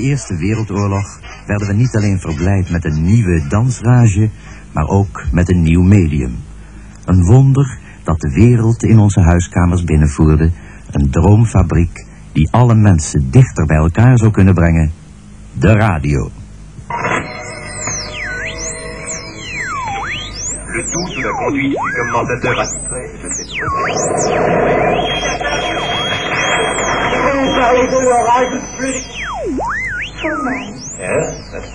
Na de Eerste Wereldoorlog werden we niet alleen verblijd met een nieuwe dansrage, maar ook met een nieuw medium. Een wonder dat de wereld in onze huiskamers binnenvoerde, een droomfabriek die alle mensen dichter bij elkaar zou kunnen brengen, de radio. Le tout sous la conduite du commentateur de cette Yes, that's.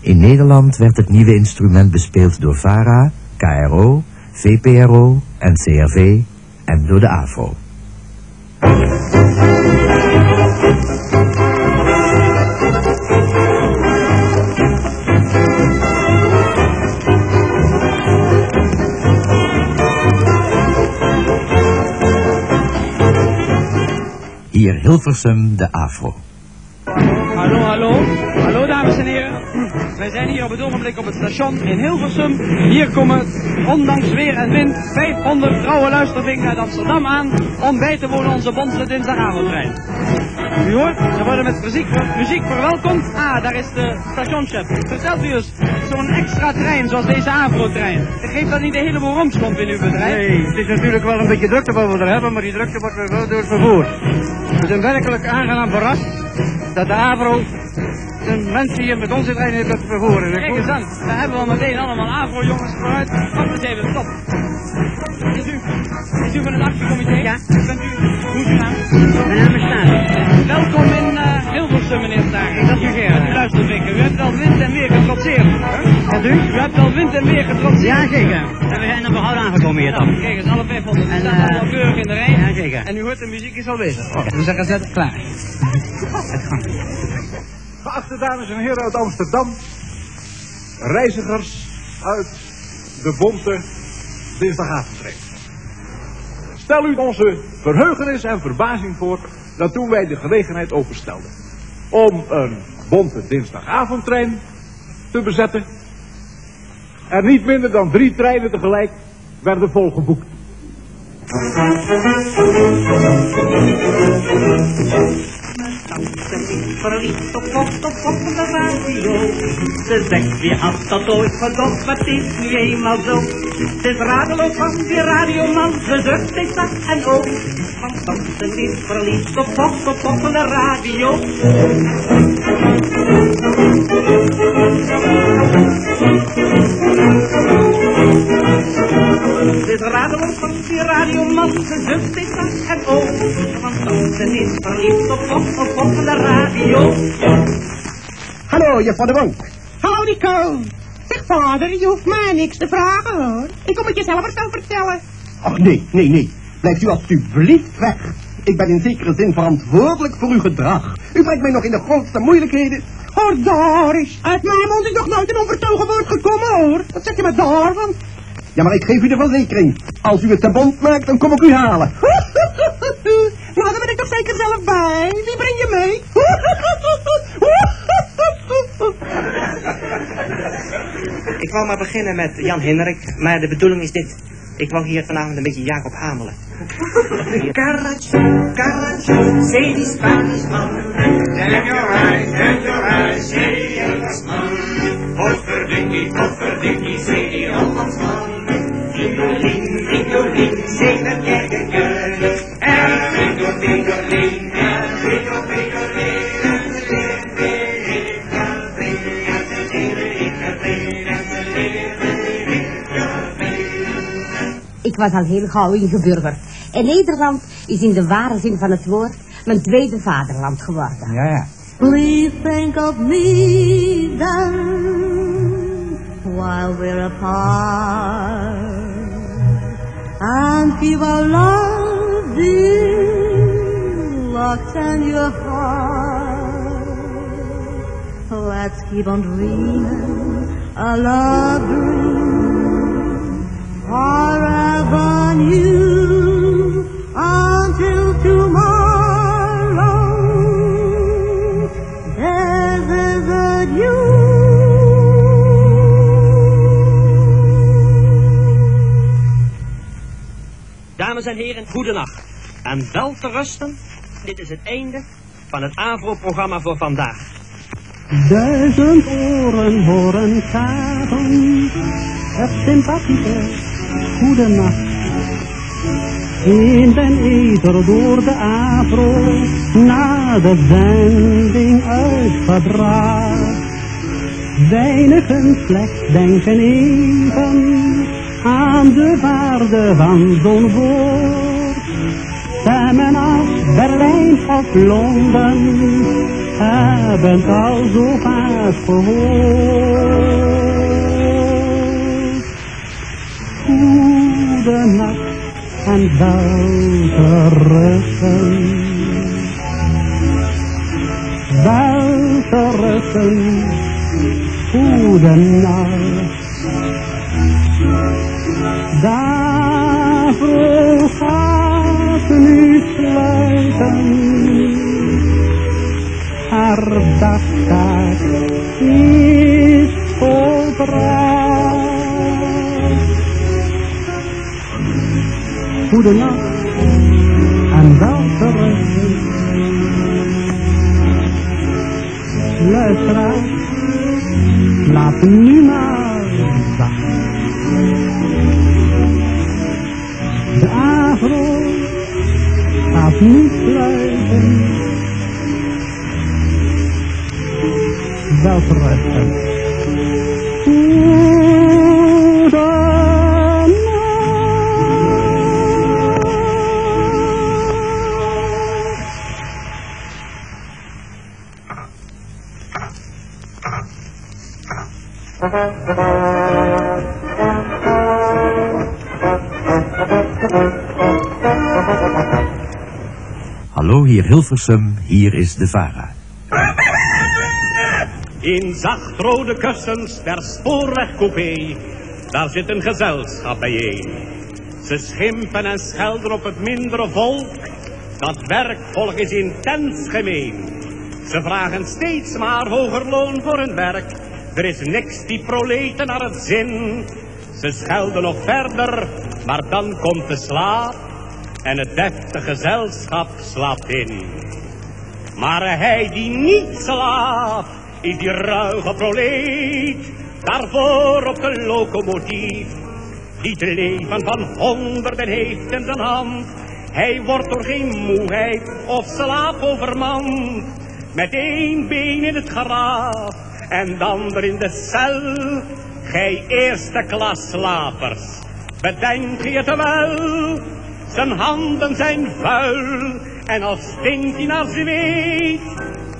In Nederland werd het nieuwe instrument bespeeld door VARA, KRO, VPRO en CRV en door de AVRO. Hier Hilversum, de AVRO. Zijn hier op het ogenblik op het station in Hilversum. Hier komen, ondanks weer en wind, 500 trouwe luistervingen uit Amsterdam aan om bij te wonen onze bonte dinsdagavondtrein. U hoort, ze worden met muziek, muziek verwelkomd. Ah, daar is de stationchef. Vertelt u eens, zo'n extra trein zoals deze Avro-trein. Geeft dat niet een heleboel romslomp in uw bedrijf? Nee, het is natuurlijk wel een beetje drukte wat we er hebben, maar die drukte wordt weer wel door het vervoer. We zijn werkelijk aangenaam verrast dat de AVRO de mensen hier met onze trein heeft laten vervoeren. Ik Kijk voel- eens aan, daar hebben we meteen allemaal Avro-jongens vooruit. Wacht eens even, stop. Is u, is u van het actiecomité? Ja. Bent u, hoe is uw naam? Mijn naam is Staan. Welkom in eh, Hilversum, meneer Staring. Dat u Gerard. Hebt al wind en weer getrotseerd. En u? U hebt al wind en weer getrotseerd. Ja, zeker. En we zijn er behouden aangekomen hier Nou, dan. kijk eens, alle 500. En En, staan keurig in de rij. Ja, zeker. En u hoort de muziek is al bezig. Oh, we zeggen zet klaar. Geachte dames en heren uit Amsterdam, reizigers uit de bonte dinsdagavondtrein. Stel u onze verheugenis en verbazing voor dat toen wij de gelegenheid openstelden om een bonte dinsdagavondtrein te bezetten, er niet minder dan drie treinen tegelijk werden volgeboekt. Verliefd op pop, op pop van de radio. Ze zegt, wie had dat ooit gedacht, maar het is nu eenmaal zo. Het is radeloos van die radioman, ze zucht steeds zacht en ook. Want tante is verliefd op pop, op pop van de radio. Het is radeloos van die radioman, ze zucht steeds zacht en ook. Want tante is verliefd op pop, op pop van de radio. Hallo, juffrouw de Bonk. Hallo Nico. Zeg vader, je hoeft mij niks te vragen hoor. Ik kom het je zelf gaan vertellen. Ach nee, nee, nee. Blijft u alstublieft weg. Ik ben in zekere zin verantwoordelijk voor uw gedrag. U brengt mij nog in de grootste moeilijkheden. Hoor daar eens. Uit mijn mond is nog nooit een onvertogen woord gekomen hoor. Wat zeg je me daarvan? Ja, maar ik geef u de verzekering. Als u het te bond maakt, dan kom ik u halen. nou, daar ben ik toch zeker zelf bij. Wie breng je mee? Ik wou maar beginnen met Jan Hendrik, maar de bedoeling is dit. Ik wou hier vanavond een beetje Jacob hamelen. Carracho, Carracho, say die Spanish man. Damn your eyes, damn your eyes, was al heel gauw ingeburgerd. En Nederland is in de ware zin van het woord mijn tweede vaderland geworden. Ja, ja. Please think of me then while we're apart and keep our love dear locked in your heart. Let's keep on dreaming a love dream Dames en heren, goedenacht. En wel te rusten. Dit is het einde van het AVRO-programma voor vandaag. Duizend oren horen klagen, het sympathieke goedenacht. In den ether door de afro, na de zending uitgebracht. Weinigen slechts denken even aan de waarde van zo'n woord. Stemmen als Berlijn of Londen hebben het al zo vaak gehoord. Goedenacht en wel te rusten. Wel te rusten. Goedenacht. Daarvoor gaat nu sluiten. Haar dagtaak is volbracht. Goedenacht en wel te rusten. Luisteraars, laat zacht. De afro gaat. Wel te Hallo, hier Hilversum, hier is de VARA. In zachtrode kussens der spoorwegcoupé, daar zit een gezelschap bijeen. Ze schimpen en schelden op het mindere volk, dat werkvolk is intens gemeen. Ze vragen steeds maar hoger loon voor hun werk, er is niks die proleten naar het zin. Ze schelden nog verder, maar dan komt de slaap en het deftige gezelschap slaapt in. Maar hij die niet slaapt, is die ruige proleet, daarvoor op de locomotief. Die het leven van honderden heeft in zijn hand. Hij wordt door geen moeheid of slaap overmand. Met één been in het graf en de ander in de cel. Gij eerste klas slapers, bedenk je het wel. Zijn handen zijn vuil en als stinkt hij naar zweet.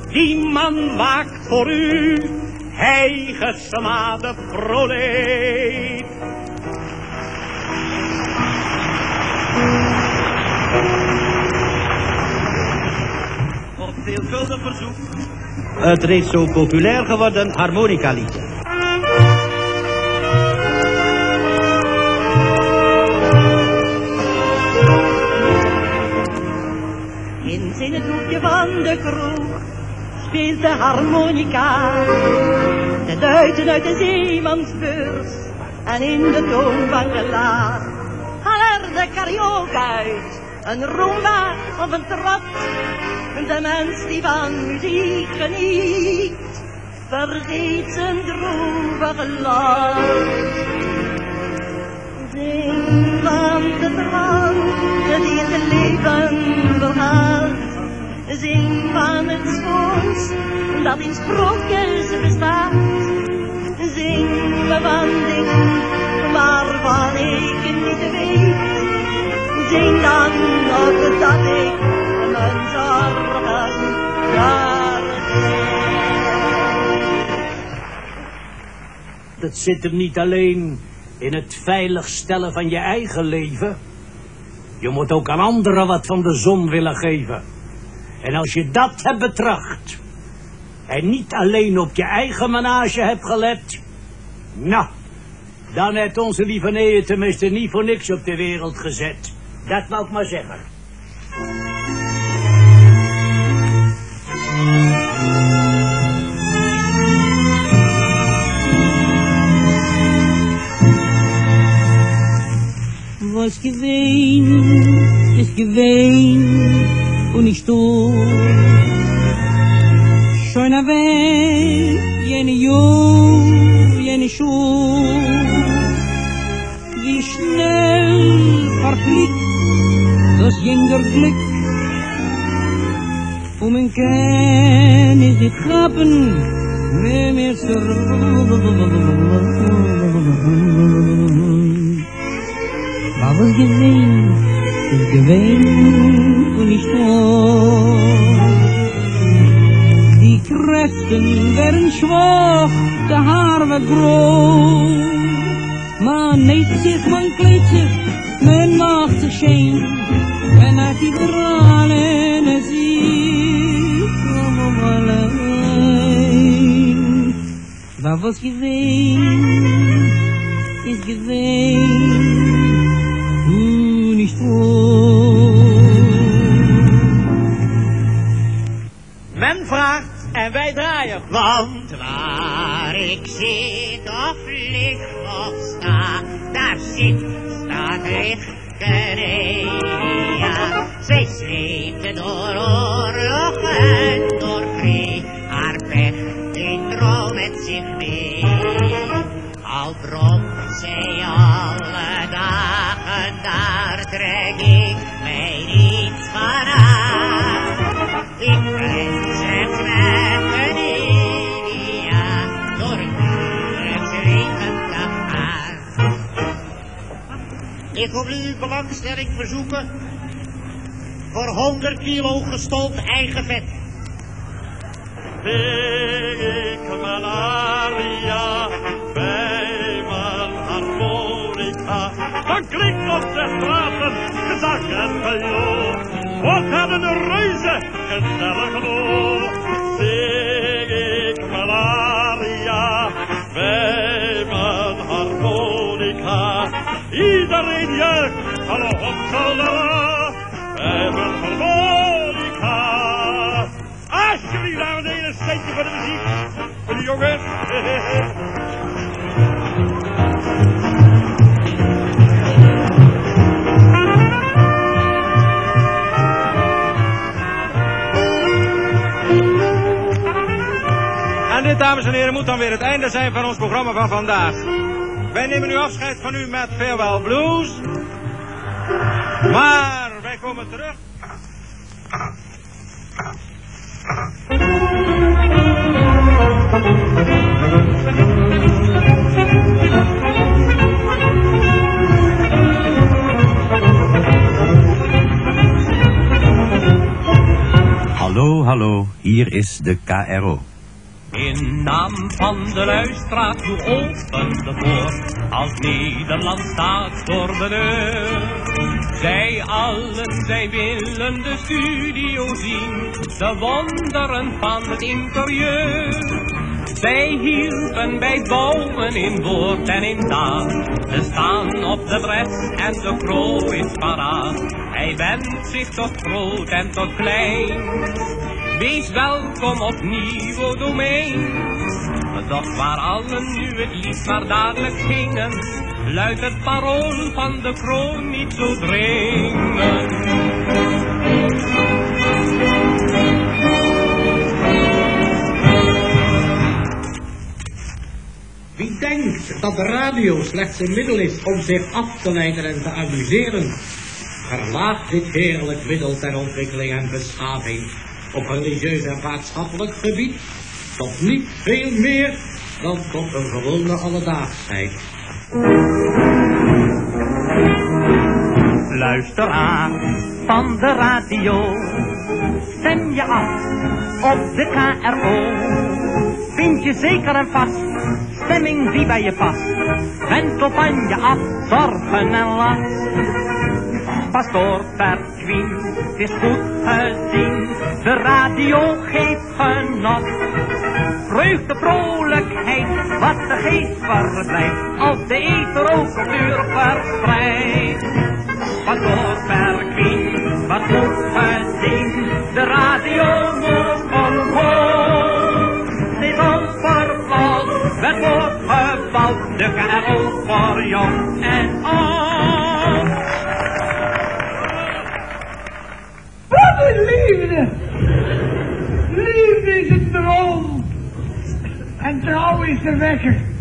Die man waakt voor u, hij gesmade proleet. Op veelvuldig verzoek. Het reeds zo populair geworden harmonica-liedje. Van de kroeg speelt de harmonica. De duiten uit de zeemansbeurs en in de toon van gelaat. Haal er de karaoke uit, een rumba of een trot. De mens die van muziek geniet, vergeet zijn droevige lot. Zing van de drank die het leven behaalt. Zing van het schoons dat in sprookjes bestaat. Zing me van dingen waarvan ik niet weet. Zing dan ook dat ik mijn zorgen. Het zit hem niet alleen in het veilig stellen van je eigen leven. Je moet ook aan anderen wat van de zon willen geven. En als je dat hebt betracht en niet alleen op je eigen menage hebt gelet, nou, Dan heeft onze lieve nee tenminste niet voor niks op de wereld gezet. Dat wou ik maar zeggen. Was gewesen, ist gewesen und ich du. Schöner Weg, jene Jung, jene Schuh. Wie schnell verfliegt das Jüngerglück. Und man kann es nicht wenn wir Was es gewesen, ist nicht nur. Die Kräften werden schwach, der Haar wird groß. Man näht sich, man kleidt sich, man macht sich schön, wenn er die Strahlen sieht. Oh, allein. War was gewesen, ist gewesen, und nicht Men vraagt en wij draaien. Want waar ik zit of lig of sta, daar zit, staat Richteria. Zij Ik wil u belangstelling verzoeken voor 100 kilo gestold eigen vet. Ik malaria bij mijn harmonica. Dan klinkt op de straten gezang en geloof. Wat hebben de reuzen gezellig geloof. Bij mijn harmonica. Alsjeblieft, dames en heren, een steentje voor de muziek. Voor de jongens. En dit, dames en heren, moet dan weer het einde zijn van ons programma van vandaag. Wij nemen nu afscheid van u met Farewell Blues. Maar wij komen terug. Hallo, hallo, hier is de KRO. In naam van de luisteraar toe open de poort, als Nederland staat voor de deur. Zij allen, zij willen de studio zien, de wonderen van het interieur. Zij hielpen bij bouwen in woord en in daad. Ze staan op de bres en de kroon is paraat. Hij wendt zich tot groot en tot klein. Wees welkom op nieuw domein. Doch waar allen nu het lied maar dadelijk gingen, luidt het parool van de kroon niet zo dringend. Wie denkt dat de radio slechts een middel is om zich af te leiden en te amuseren, verlaat dit heerlijk middel ter ontwikkeling en beschaving op religieus en maatschappelijk gebied tot niet veel meer dan tot een gewone alledaagsheid. Luisteraar van de radio, stem je af op de KRO. Vind je zeker en vast, stemming die bij je past. Wend op aan je af, zorgen en last. Pastoor Perquien. Het is goed gezien, de radio geeft genot. Vreugde, vrolijkheid, wat de geest verblijft, als de ether ook op uur verspreidt. Pastoor Perquien, wat goed gezien, de radio moet omhoog. Is onvervlogen, het wordt gebouwd, de er ook voor jong en oud. Liefde is een droom. En trouw is de wekker.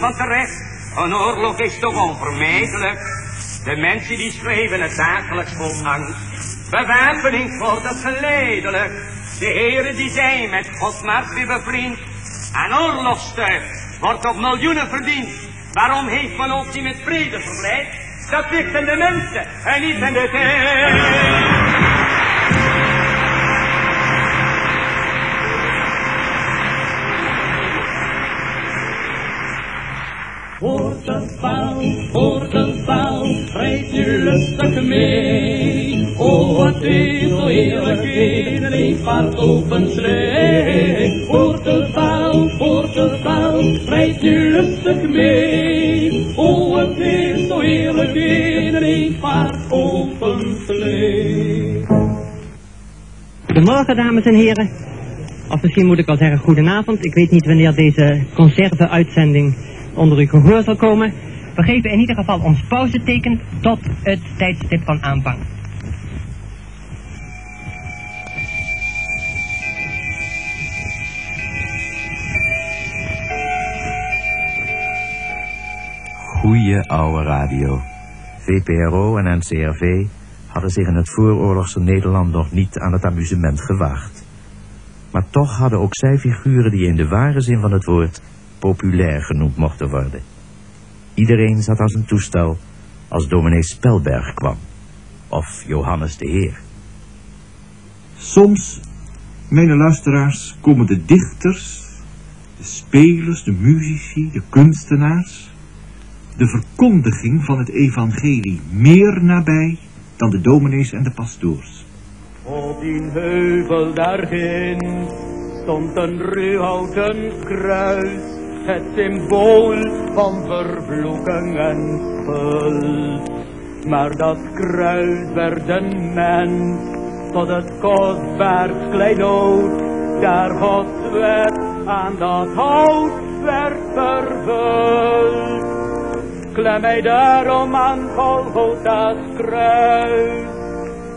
Van terecht. Een oorlog is toch onvermijdelijk. De mensen die schreven het dagelijks vol angst. Bewapening wordt het geleidelijk. De heren die zijn met God maar weer bevriend. En oorlogstuig wordt op miljoenen verdiend. Waarom heeft men ons niet met vrede verblijd? Dat ligt in de mensen en niet in de tijd. Hoort de paal, hoort de paal, rijd nu lustig mee. Oh, wat is zo heerlijk in een eenvaart open slee. Hoort de paal, hoort de paal, rijd nu lustig mee. Oh, wat is zo heerlijk in een eenvaart open slee. Goedemorgen, dames en heren. Of misschien moet ik wel zeggen goedenavond. Ik weet niet wanneer deze concerten-uitzending onder uw gehoor zal komen. We geven in ieder geval ons pauzeteken tot het tijdstip van aanvang. Goeie oude radio. VPRO en NCRV hadden zich in het vooroorlogse Nederland nog niet aan het amusement gewaagd. Maar toch hadden ook zij figuren die in de ware zin van het woord populair genoemd mochten worden. Iedereen zat als een toestel als dominee Spelberg kwam. Of Johannes de Heer. Soms, mijn luisteraars, komen de dichters, de spelers, de muzici, de kunstenaars, de verkondiging van het evangelie meer nabij dan de dominees en de pastoors. Op die heuvel daarin stond een ruwhouten kruis, het symbool van vervloeking en schuld. Maar dat kruis werd een mens tot het kostbaar kleinood, daar Gods wet aan dat hout werd vervuld. Klem mij daarom aan Golgotha's kruis,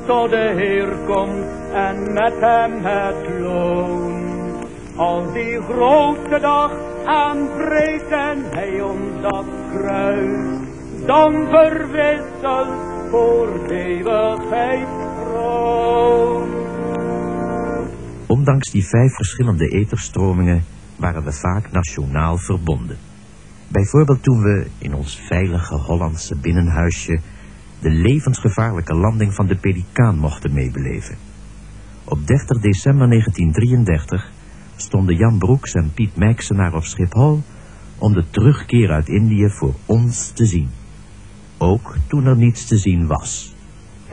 tot de Heer komt en met hem het loon. Als die grote dag aanbreekt en hij ons dat kruis, dan verwisselt voor eeuwigheid. Ondanks die vijf verschillende etherstromingen waren we vaak nationaal verbonden. Bijvoorbeeld toen we in ons veilige Hollandse binnenhuisje de levensgevaarlijke landing van de Pelikaan mochten meebeleven. Op 30 december 1933 stonden Jan Broeks en Piet Mijksenaar op Schiphol om de terugkeer uit Indië voor ons te zien. Ook toen er niets te zien was.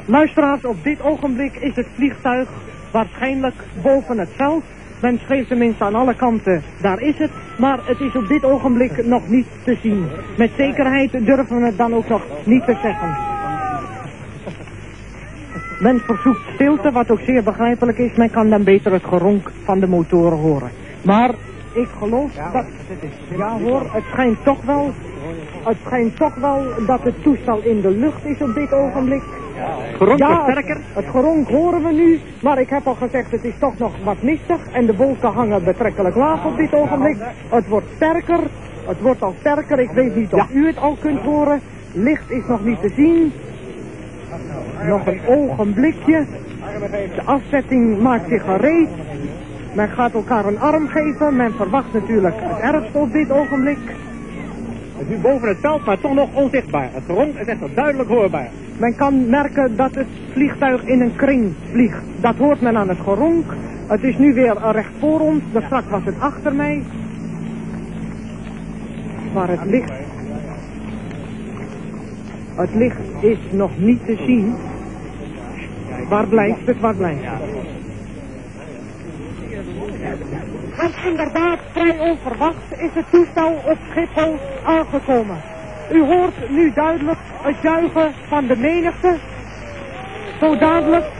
Luisteraars, op dit ogenblik is het vliegtuig waarschijnlijk boven het veld. Men schreef tenminste aan alle kanten, daar is het. Maar het is op dit ogenblik nog niet te zien. Met zekerheid durven we het dan ook nog niet te zeggen. Men verzoekt stilte, wat ook zeer begrijpelijk is. Men kan dan beter het geronk van de motoren horen. Maar ik geloof dat... Ja hoor, het schijnt toch wel... Het schijnt toch wel dat het toestel in de lucht is op dit ogenblik. Geronk ja, sterker. Het, het geronk horen we nu, maar ik heb al gezegd het is toch nog wat mistig. En de wolken hangen betrekkelijk laag op dit ogenblik. Het wordt sterker, het wordt al sterker. Ik weet niet of u het al kunt horen. Licht is nog niet te zien. Nog een ogenblikje. De afzetting maakt zich gereed. Men gaat elkaar een arm geven. Men verwacht natuurlijk het ergste op dit ogenblik. Het is nu boven het veld, maar toch nog onzichtbaar. Het geronk is echt duidelijk hoorbaar. Men kan merken dat het vliegtuig in een kring vliegt. Dat hoort men aan het geronk. Het is nu weer recht voor ons. Daar straks was het achter mij. Maar het licht... Het licht is nog niet te zien. Waar blijft het? Waar blijft het? Inderdaad, vrij onverwacht is het toestel op Schiphol aangekomen. U hoort nu duidelijk het juichen van de menigte. Zo dadelijk.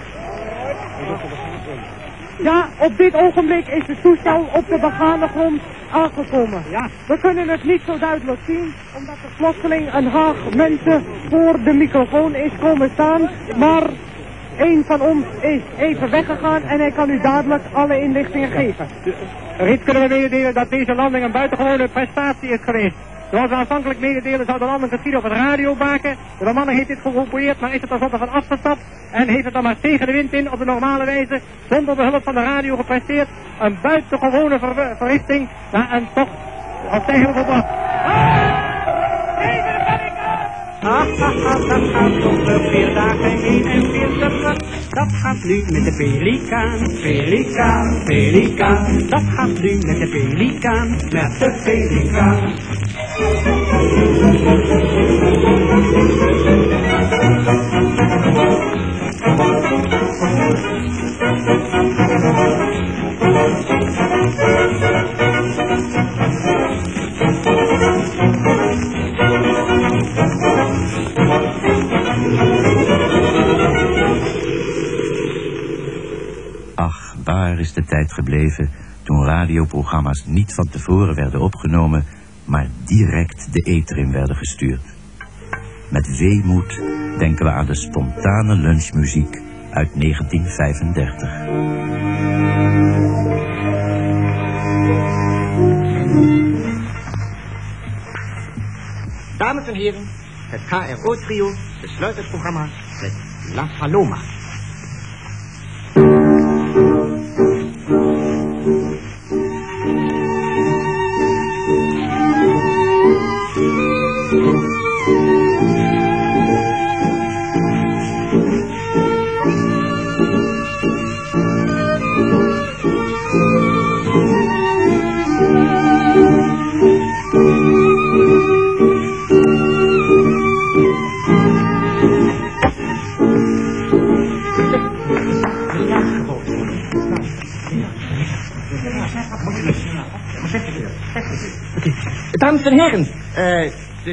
Ja, op dit ogenblik is het toestel op de begane grond aangekomen. Ja. We kunnen het niet zo duidelijk zien, omdat er plotseling een haag mensen voor de microfoon is komen staan. Maar een van ons is even weggegaan en hij kan u dadelijk alle inlichtingen geven. Reeds kunnen we mededelen dat deze landing een buitengewone prestatie is geweest. Zoals we aanvankelijk mededelen zou de landing geschieden op het radiobaken. De bemanning heeft dit geprobeerd, maar is er tenslotte van afgestapt. En heeft het dan maar tegen de wind in op de normale wijze, zonder behulp van de radio gepresteerd. Een buitengewone ver verrichting, na een tocht als tegen volbracht. Ach, ach, ach, dat gaat over vier dagen heen en weer terug. Dat gaat nu met de pelikaan, pelikaan, pelikaan. Dat gaat nu met de pelikaan, met de pelikaan. Ach, waar is de tijd gebleven toen radioprogramma's niet van tevoren werden opgenomen, maar direct de ether in werden gestuurd. Met weemoed denken we aan de spontane lunchmuziek uit 1935. Dames en heren, het KRO-trio besluit het programma met La Paloma.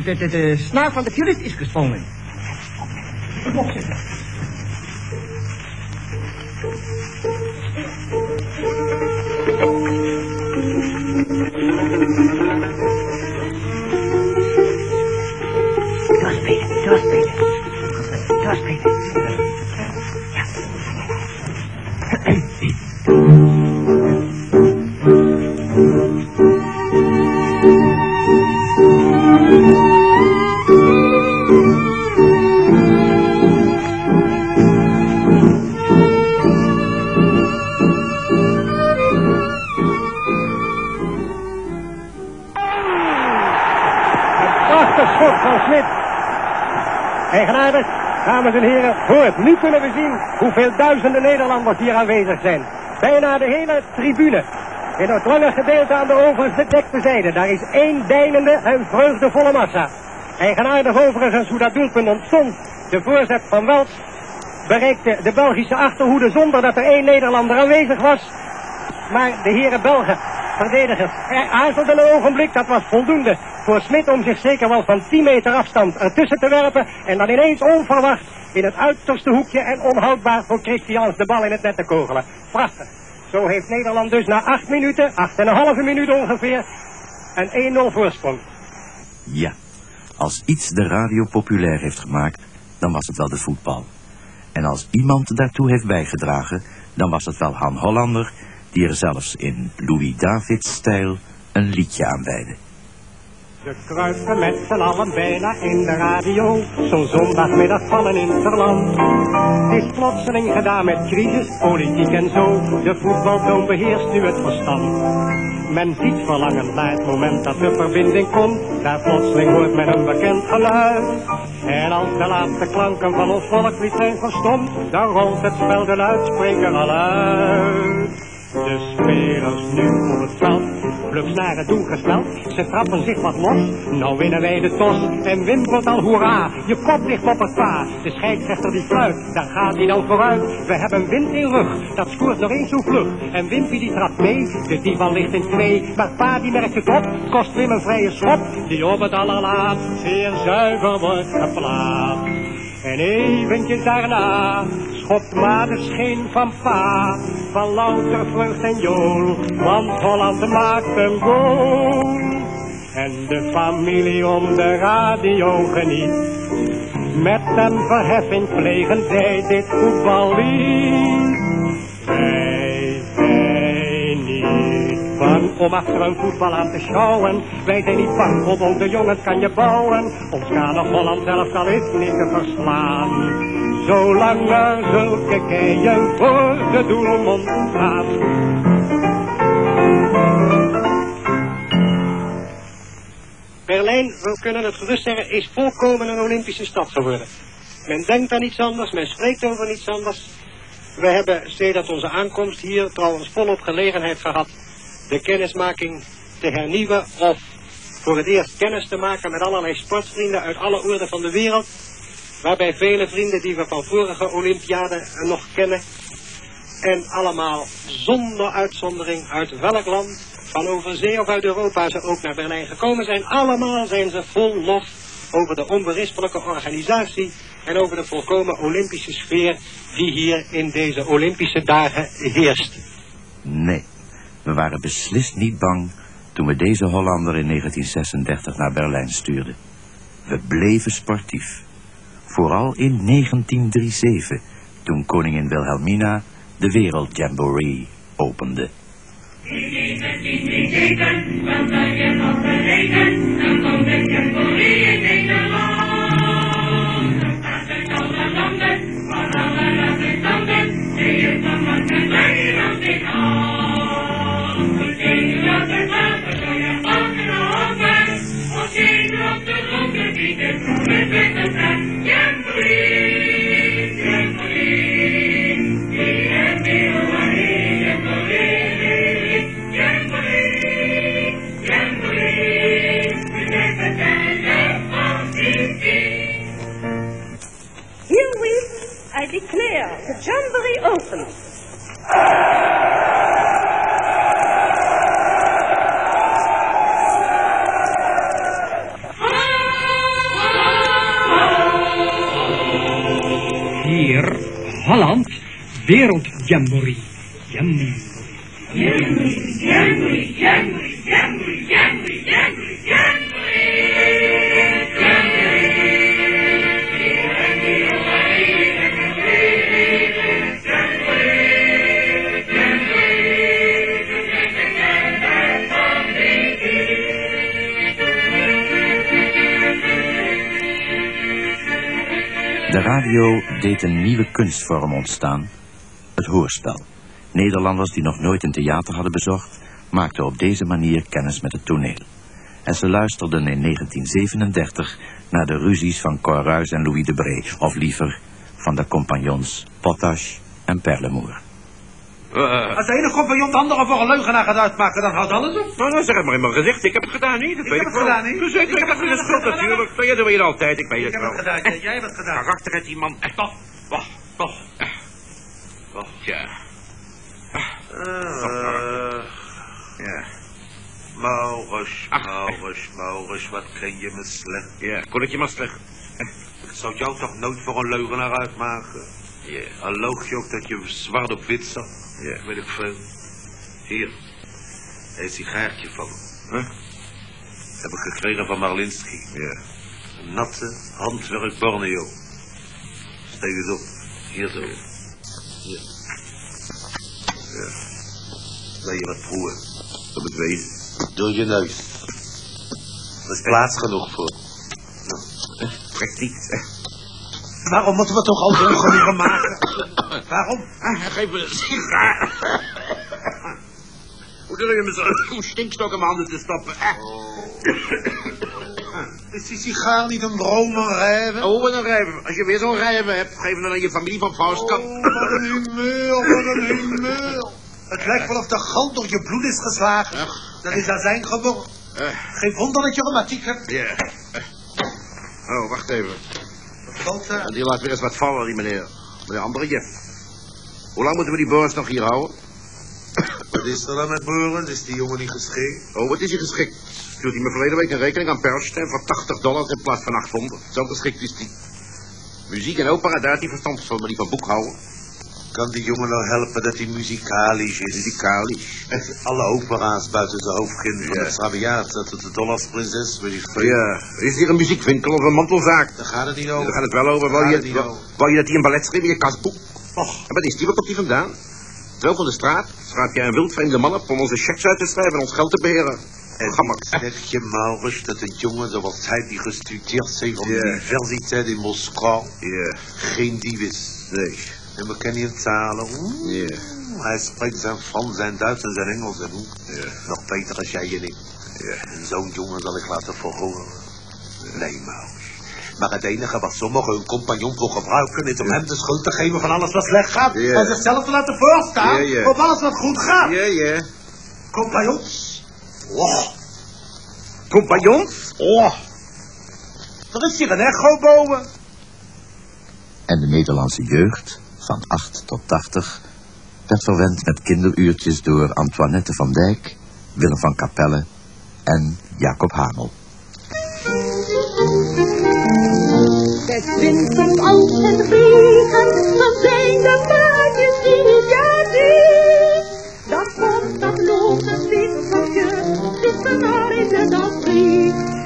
De, de, de, snaar van de violist is gesprongen. Prachtig schot van Smit. Eigenaardig, dames en heren, hoort, nu kunnen we zien hoeveel duizenden Nederlanders hier aanwezig zijn. Bijna de hele tribune. In het lange gedeelte aan de overdekte zijde, daar is één deinende en vreugdevolle massa. Eigenaardig overigens hoe dat doelpunt ontstond. De voorzet van Welts bereikte de Belgische achterhoede zonder dat er één Nederlander aanwezig was. Maar de heren Belgen, verdedigers, er aarzelden een ogenblik. Dat was voldoende voor Smit om zich zeker wel van 10 meter afstand ertussen te werpen. En dan ineens onverwacht In het uiterste hoekje en onhoudbaar voor Christians de bal in het net te kogelen. Prachtig. Zo heeft Nederland dus na acht minuten, acht en een halve minuut ongeveer, een 1-0 voorsprong. Ja, als iets de radio populair heeft gemaakt, dan was het wel de voetbal. En als iemand daartoe heeft bijgedragen, dan was het wel Han Hollander, die er zelfs in Louis Davids stijl een liedje aan wijde. Ze kruipen met z'n allen bijna in de radio, zo'n zondagmiddag van een interland. Het is plotseling gedaan met crisis, politiek en zo, de voetbaltoon beheerst nu het verstand. Men ziet verlangen naar het moment dat de verbinding komt, daar plotseling hoort men een bekend geluid. En als de laatste klanken van ons volkslied zijn verstomd, dan rolt het spel de luidspreker al uit. De spelers nu op het veld, vlug naar het doel. Ze trappen zich wat los, nou winnen wij de tos. En wimpelt al hoera, je kop ligt op het pa. De scheidsrechter die fluit, daar gaat hij dan vooruit. We hebben wind in rug, dat scoort nog eens zo vlug. En Wimpy die trapt mee, de divan ligt in twee. Maar pa die merkt het op, kost Wim een vrije schop. Die op het allerlaatst zeer zuiver wordt geplaatst. En eventjes daarna schopt maar scheen van pa, van louter vreugd en jool, want Holland maakt een goal. En de familie om de radio geniet, met een verheffing plegen zij dit voetballied. Wij zijn niet bang om achter een voetbal aan te schouwen. Wij zijn niet bang, op onze jongens kan je bouwen. Ons kader Holland zelf al is niet te verslaan. Zolang er zulke keien voor de doelmond staan. Berlijn, we kunnen het gerust zeggen, is volkomen een Olympische stad geworden. Men denkt aan iets anders, men spreekt over iets anders. We hebben sedert onze aankomst hier trouwens volop gelegenheid gehad de kennismaking te hernieuwen of voor het eerst kennis te maken met allerlei sportvrienden uit alle oorden van de wereld. Waarbij vele vrienden die we van vorige Olympiaden nog kennen. En allemaal zonder uitzondering uit welk land, van over zee of uit Europa ze ook naar Berlijn gekomen zijn. Allemaal zijn ze vol lof over de onberispelijke organisatie en over de volkomen Olympische sfeer die hier in deze Olympische dagen heerst. Nee, we waren beslist niet bang toen we deze Hollander in 1936 naar Berlijn stuurden. We bleven sportief. Vooral in 1937, toen koningin Wilhelmina de Wereldjamboree opende. In 1937 kwam dat je nog geleden, dan komt de jamboree in declare the Jamboree open. Hier, Holland, Wereldjamboree. Radio deed een nieuwe kunstvorm ontstaan, het hoorspel. Nederlanders die nog nooit een theater hadden bezocht, maakten op deze manier kennis met het toneel. En ze luisterden in 1937 naar de ruzies van Corruis en Louis Debré, of liever van de compagnons Potash en Perlemoer. Als de ene compagnon de andere voor een leugenaar gaat uitmaken, dan houdt alles op. Nou, zeg het maar in mijn gezicht. Ik heb het gedaan, niet? Dat Ik weet heb ik het wel. gedaan, niet? Dus ik, Ik heb heb het het gedaan. natuurlijk. Maar jij doet je altijd, ik weet Ik het heb wel. het gedaan, jij- hebt het gedaan. Karakter heeft die man. Echt, toch? Wacht, toch. Toch, ja. Eh, ja. Maurus, Maurus, Maurus, wat ken je me slecht. Ja, kon ik je maar slecht. Ik zou jou toch nooit voor een leugenaar uitmaken? Ja. Al loog je ook dat je zwart op wit zat? Ja. Weet ik veel. Hier. Een sigaartje van me. Huh? Heb ik gekregen van Marlinski. Ja. Een natte handwerk Borneo. Steek eens op. Hier zo. Hier. Ja. Laat je wat proeven. Dat moet wezen. Door je neus. Er is plaats genoeg voor. Nou, trek niet. Waarom moeten we toch al ongenoegen maken? Waarom? Geef me een sigaar. Hoe durf je me zo'n stinkstok in mijn handen te stoppen? Is die sigaar niet een droom rijven? Oh, wat een rijven. Als je weer zo'n rijven hebt, geef hem dan aan je familie van Fauskamp. Oh, wat een humeur, wat een humeur. Het lijkt wel of de gal door je bloed is geslagen. Dat is azijn geworden. Geen wonder dat je reumatiek hebt. Ja. Oh, wacht even. Die laat weer eens wat vallen, die meneer. Meneer andere Jeff. Hoe lang moeten we die Boris nog hier houden? Wat is er dan met Boris? Is die jongen niet geschikt? Oh, wat is hij geschikt? Stuurt hij me verleden week een rekening aan Perstein voor 80 dollars in plaats van 800. Zo geschikt is die. Muziek en opera, daar hij verstand van, maar die van boekhouden. Kan die jongen nou helpen dat hij muzikalisch is? Muzikalisch? Alle opera's buiten zijn hoofd. Van de Traviata tot de Dollarsprinses, weet ik veel. Ja, is hier een muziekwinkel of een mantelzaak? Daar gaat het niet over. Daar gaat het wel over. Wou je, het wou, je dat hij een ballet schreef in je kasboek? En wat is die? Wat komt die vandaan? Zo van de straat schrijf jij een wildvreemde man op om onze checks uit te schrijven en ons geld te beheren. En zeg je Maurits dat een jongen zoals hij die gestudeerd heeft op de universiteit in Moskou geen dief is? Nee. En we kennen hem talen. Ja. Hij spreekt zijn Frans, zijn Duits en zijn Engels en hoe. Nog beter als jij en ik. En zo'n jongen zal ik laten verhoren. Nee, Maurits. Maar het enige wat sommigen hun compagnon voor gebruiken is om hem de schuld te geven van alles wat slecht gaat. Ja. En zichzelf te laten voorstaan Ja, ja. op alles wat goed gaat. Ja, ja. Compagnons. Oh, Compagnons? oh. Er is hier een echo boven. En de Nederlandse jeugd, van 8 tot 80, werd verwend met kinderuurtjes door Antoinette van Dijk, Willem van Capelle en Jacob Hamel. Het wind als het regen, dan zijn de maatjes die niet ja zien. Dat komt, dat van je, zit van haar in de dagbrief.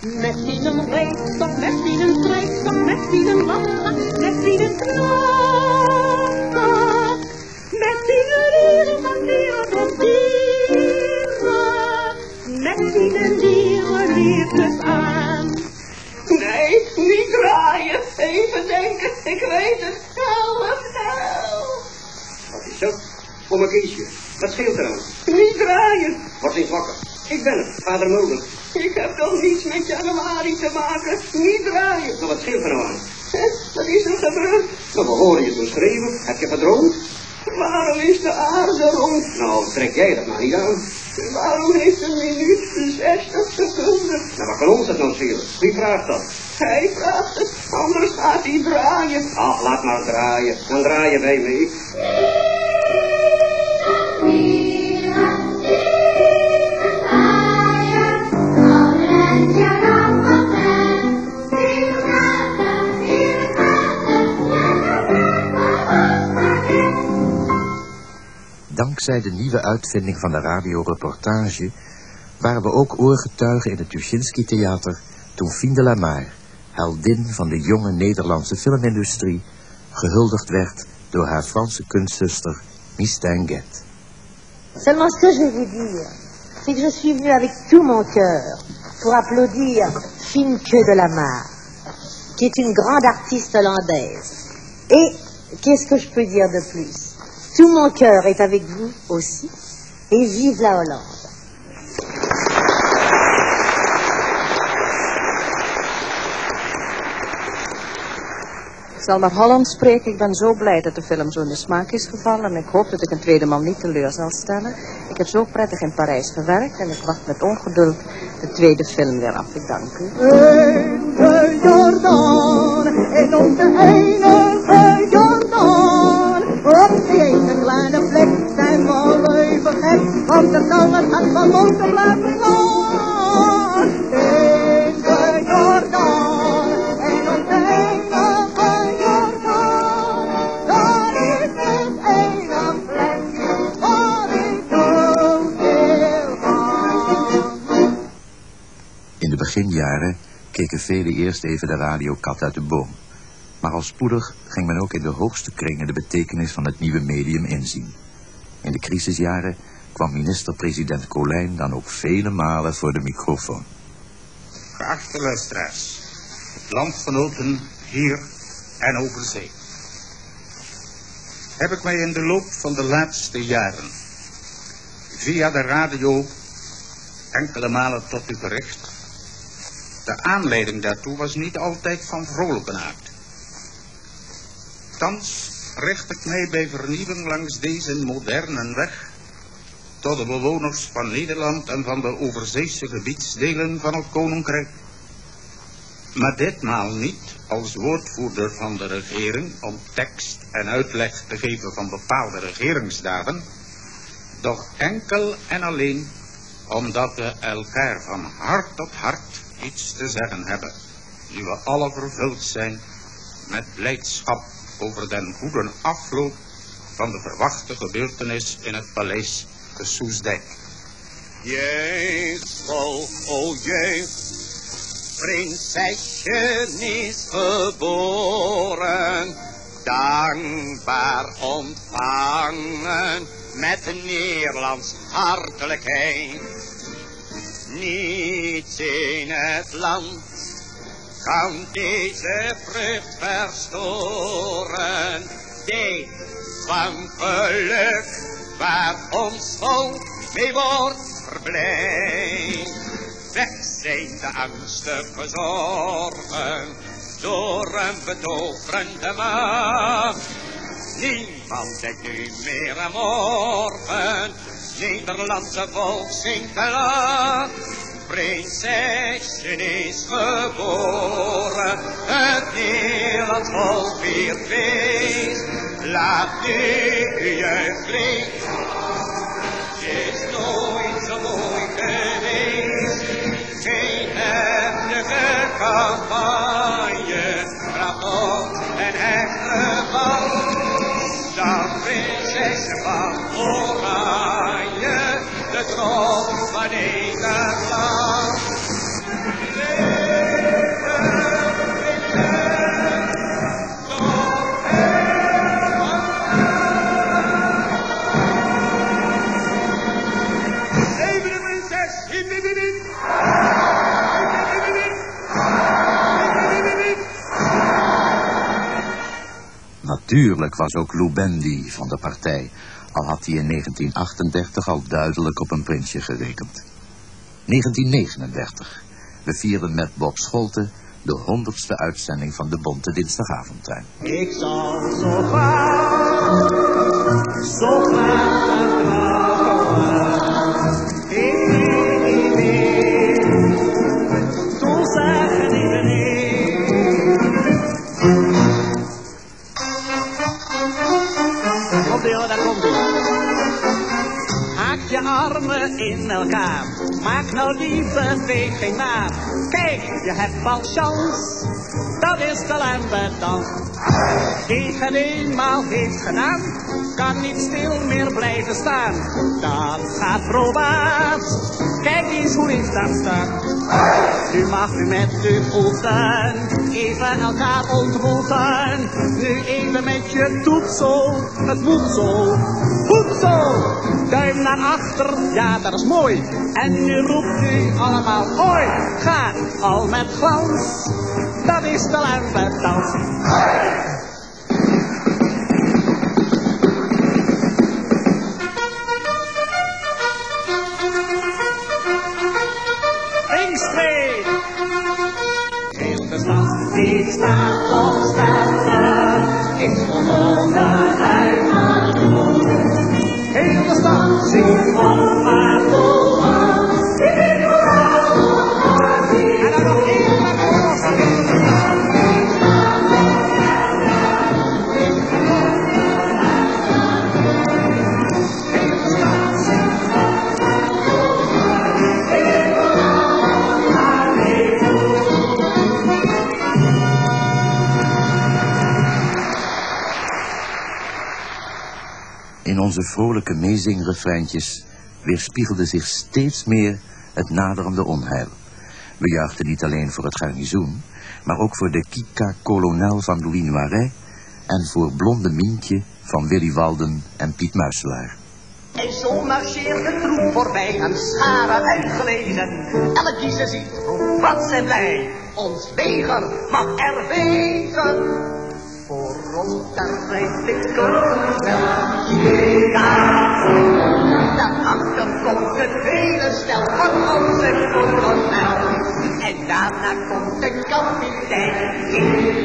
Met die een rijstok, met die een strijkstok, met die een wachten, met die een knapstok. Met die een dieren van dieren tot dieren, met die een dieren liefdes aan. Nee, niet draaien. Even denken. Ik weet het. Help, help. Wat is dat? Voor mijn kiesje. Wat scheelt er nou? Niet draaien. Word eens wakker. Ik ben het, vader Mulder. Ik heb toch niets met januari te maken. Niet draaien. Maar wat scheelt er nou aan? Wat is er gebeurd? Nou, we horen je beschreven. Heb je gedroomd? Waarom is de aarde rond? Nou, trek jij dat maar niet aan. Waarom heeft een minuut 60 seconden? Nou, wat kan ons dat nou schelen? Wie vraagt dat? Hij vraagt het, anders gaat hij draaien. Ach, laat maar draaien. Dan draaien wij mee. Dankzij de nieuwe uitvinding van de radioreportage waren we ook oorgetuigen in het Tuschinski Theater toen Fien de heldin van de jonge Nederlandse filmindustrie, gehuldigd werd door haar Franse kunstzuster Miss Tanguette. Seulement ce que je vous dire, c'est que je suis venue avec tout mon cœur pour applaudir Finke de la Mare, qui est une grande artiste hollandaise. Et qu'est-ce que je peux dire de plus Tout mon cœur est avec vous aussi, et vive la Hollande. Ik zal maar Holland spreken. Ik ben zo blij dat de film zo in de smaak is gevallen. En ik hoop dat ik een tweede man niet teleur zal stellen. Ik heb zo prettig in Parijs gewerkt. En ik wacht met ongeduld de tweede film weer af. Ik dank u. In de Jordaan, in onze heilige want de zanger het hart van blijven verloor. In de Jordaan, en ontzijdige Jordaan, daar is het ene plekje waar ik zoveel van. In de beginjaren keken velen eerst even de radiokat uit de boom. Maar al spoedig ging men ook in de hoogste kringen de betekenis van het nieuwe medium inzien. In de crisisjaren kwam minister-president Colijn dan ook vele malen voor de microfoon. Geachte luisteraars, landgenoten hier en over zee. Heb ik mij in de loop van de laatste jaren via de radio enkele malen tot u gericht. De aanleiding daartoe was niet altijd van vrolijke aard. Thans richt ik mij bij vernieuwing langs deze moderne weg tot de bewoners van Nederland en van de overzeese gebiedsdelen van het Koninkrijk. Maar ditmaal niet als woordvoerder van de regering om tekst en uitleg te geven van bepaalde regeringsdaden, doch enkel en alleen omdat we elkaar van hart tot hart iets te zeggen hebben, nu we alle vervuld zijn met blijdschap over den goede afloop van de verwachte gebeurtenis in het paleis te Soesdijk. Jezel, o jeugd, prinsesje is geboren, dankbaar ontvangen met een Nederlands hartelijkheid. Niets in het land kan deze vrucht verstoren. Dit van geluk waar ons volk mee wordt verblijd. Weg zijn de angstige zorgen door een betoverende macht. Niemand denkt nu meer aan morgen. Nederlandse volk zingt te laat. Prinsesje is geboren. Het Nederlands volk weer feest. Laat nu je. Het is nooit zo mooi geweest. Geen heftige campagne. Op een echte bal dan prinses van Oranje, de troon van Nederland. Natuurlijk was ook Lubendi van de partij, al had hij in 1938 al duidelijk op een prinsje gerekend. 1939. We vierden met Bob Scholten de honderdste uitzending van de Bonte Dinsdagavondtuin. Ik zal zo graag, zo graag. In elkaar. Maak nou die beweging maar. Kijk, je hebt al kans. Dat is de lembedans. Die het eenmaal heeft gedaan, kan niet stil meer blijven staan. Dat gaat probaat. Kijk eens hoe links daar staat. Nu mag u met uw voeten even elkaar ontmoeten. Nu even met je toetsel, het moet zo. Goed zo, duim naar achter, ja dat is mooi. En nu roept u allemaal hoi, ga al met glans. Dat is de lembedans. Links onze vrolijke meezingrefreintjes weerspiegelde zich steeds meer het naderende onheil. We juichten niet alleen voor het garnizoen, maar ook voor de Kika-kolonel van Louis Noiret en voor Blonde Mientje van Willy Walden en Piet Muiselaar. En zo marcheert de troep voorbij, een schare uitgelezen. Elk die ze ziet, wat zij blij. Ons leger mag er wezen. De kolonel. Daarachter komt het hele stel van onze kolonel. En daarna komt de kapitein.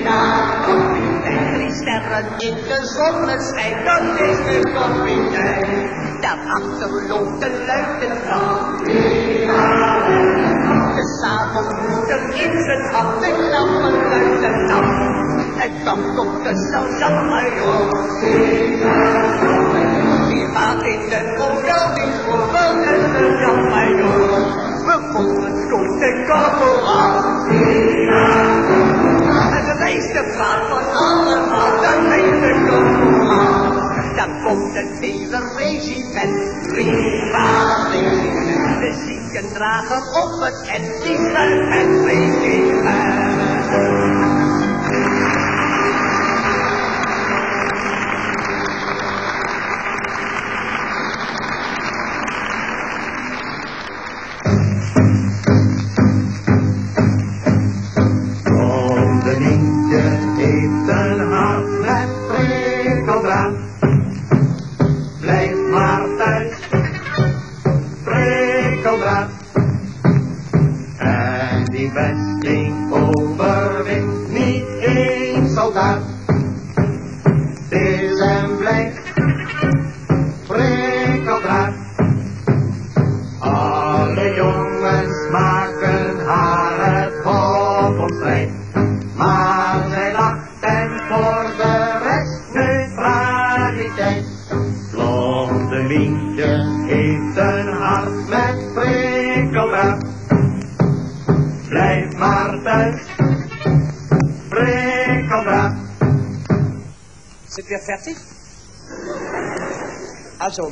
Ja, kapitein. Drie sterren in de zonneschijn, dat is de kapitein. Daarachter loopt de luitenant. De sabelmoeder in zijn hand, de knappe luitenant. En dan komt de sergeant-majoor. Die gaat in de oranje voor de. Vervolgens komt de korporaal. En de meeste vraag van allemaal, de korporaal. Dan komt het hele regiment. Regiment. De ziekendrager op het en sluit het regiment.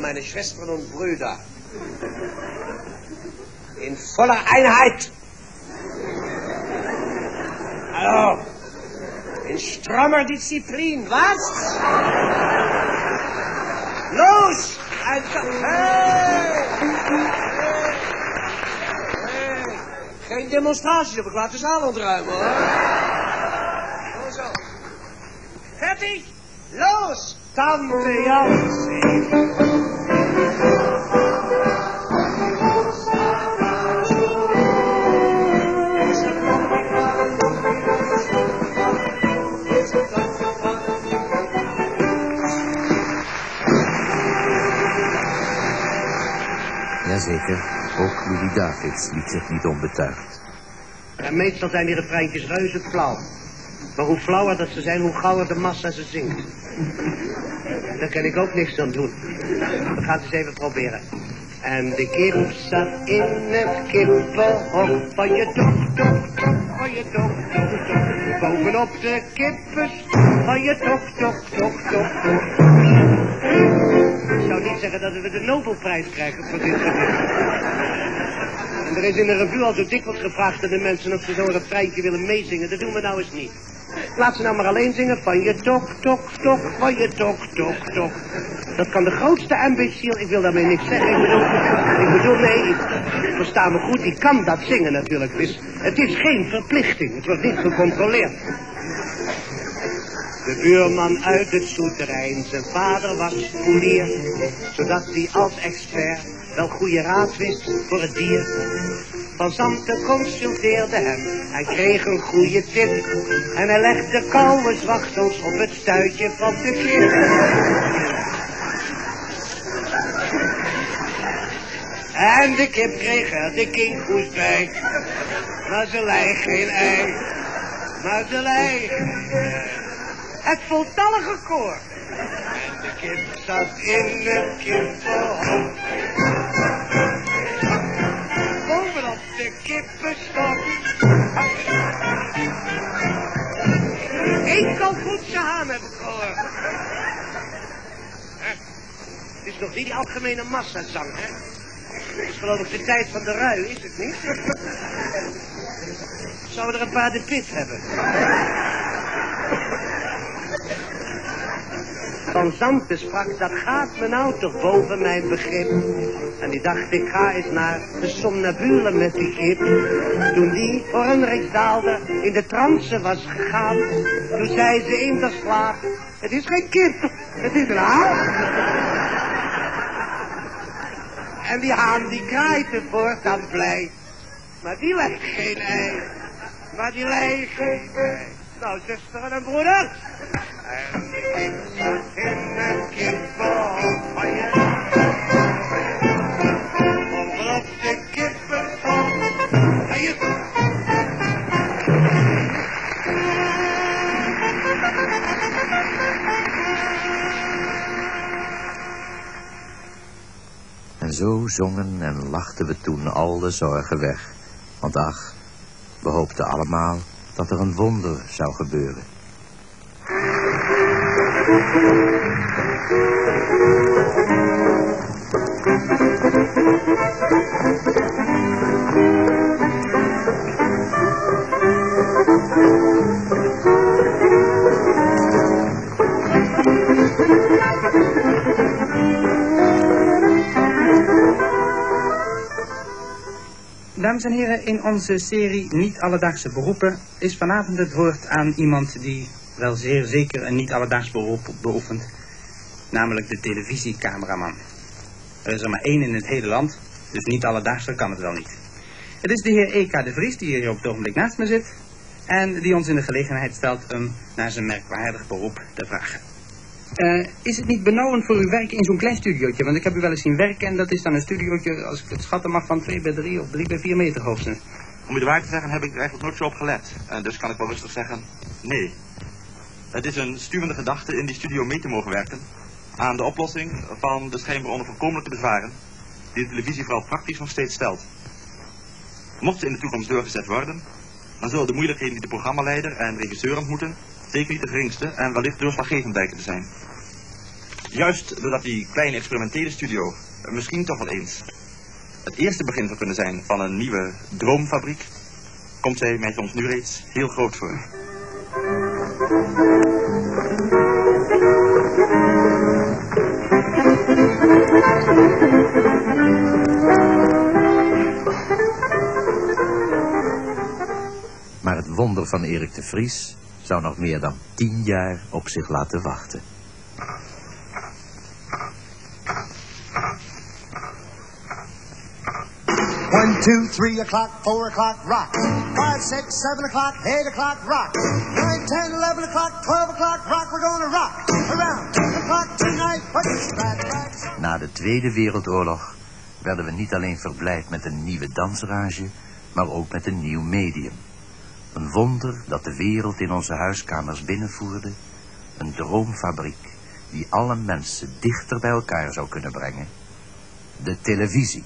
Meine Schwestern und Brüder, in voller Einheit. Also, in strammer Disziplin, was? Los! Einfach, hey! Hey! Hey! Geen demonstratie, heb ik laten zaal ontruimen, hoor. Zo, zo. Fertig? Los! Tante Jan. Jazeker, ook Louis Davids liet zich niet onbetuigd. En meestal zijn die refreintjes reuze flauw. Maar hoe flauwer dat ze zijn, hoe gauwer de massa ze zingt. Daar kan ik ook niks aan doen. We gaan het eens even proberen. En de kip zat in het kippenhok van je tok, tok, tok, van je tok, tok. Bovenop de kippen van je tok, tok, tok, tok. Zou niet zeggen dat we de Nobelprijs krijgen voor dit gedicht. En er is in de revue al zo dikwijls gevraagd aan de mensen of ze zo'n refreintje willen meezingen. Dat doen we nou eens niet. Laat ze nou maar alleen zingen van je tok, tok, tok, van je tok, tok, tok. Dat kan de grootste imbeciel, ik wil daarmee niks zeggen. Ik bedoel, ik bedoel nee, ik versta me goed, die kan dat zingen natuurlijk. Is, het is geen verplichting, het wordt niet gecontroleerd. De buurman uit het souterrein, zijn vader was poelier, zodat hij als expert wel goede raad wist voor het dier. Van Zanten consulteerde hem en kreeg een goede tip. En hij legde koude zwachtels op het stuitje van de kip. En de kip kreeg er de kinkhoes bij. Maar ze lei geen ei. Maar ze lei het voltallige koor. En de kip zat in het kippenhok. Bovenop de kippenstok. Eén kalkoetse haan heb ik gehoord. Hè? Het is nog niet die algemene massazang, hè? Het is geloof ik de tijd van de rui, is het niet? Zouden we er een paar de pit hebben? Van Zanten sprak, dat gaat me nou toch boven mijn begrip. En die dacht, ik ga eens naar de somnambule met die kip. Toen die voor een riksdaalder in de trance was gegaan, toen zei ze in de slaap, het is geen kip, het is een haan. En die haan die kraaide voortaan blij, maar die legt geen ei, maar die legt geen ei. Nou, zuster en broeder. En zo zongen en lachten we toen al de zorgen weg. Want ach, we hoopten allemaal dat er een wonder zou gebeuren. Dames en heren, in onze serie Niet Alledaagse Beroepen is vanavond het woord aan iemand die wel zeer zeker een niet alledaags beroep beoefent. Namelijk de televisiecameraman. Er is er maar één in het hele land, dus niet alledaags kan het wel niet. Het is de heer E.K. de Vries die hier op het ogenblik naast me zit. En die ons in de gelegenheid stelt hem naar zijn merkwaardig beroep te vragen. Eh, is het niet benauwend voor u werken in zo'n klein studiootje? Want ik heb u wel eens zien werken en dat is dan een studiootje, als ik het schatten mag, van 2 bij 3 of 3 bij 4 meter hoogstens. Om u de waarheid te zeggen heb ik er eigenlijk nooit zo op gelet. En dus kan ik wel rustig zeggen, nee. Het is een stuwende gedachte in die studio mee te mogen werken aan de oplossing van de schijnbaar onverkomelijke bezwaren die de televisie vooral praktisch nog steeds stelt. Mocht ze in de toekomst doorgezet worden, dan zullen de moeilijkheden die de programmaleider en regisseur ontmoeten zeker niet de geringste en wellicht doorslaggevend blijken te zijn. Juist doordat die kleine experimentele studio misschien toch wel eens het eerste begin zou kunnen zijn van een nieuwe droomfabriek, komt zij mij soms nu reeds heel groot voor. Wonder van Erik de Vries zou nog meer dan tien jaar op zich laten wachten. One, two, three o'clock, four o'clock, rock. Five, six, seven o'clock, eight o'clock, rock. Nine, ten, eleven o'clock, twelve o'clock, rock. We're gonna rock around the clock tonight. Put your glad rags. Na de Tweede Wereldoorlog werden we niet alleen verblijd met een nieuwe dansrage, maar ook met een nieuw medium. Een wonder dat de wereld in onze huiskamers binnenvoerde. Een droomfabriek die alle mensen dichter bij elkaar zou kunnen brengen. De televisie.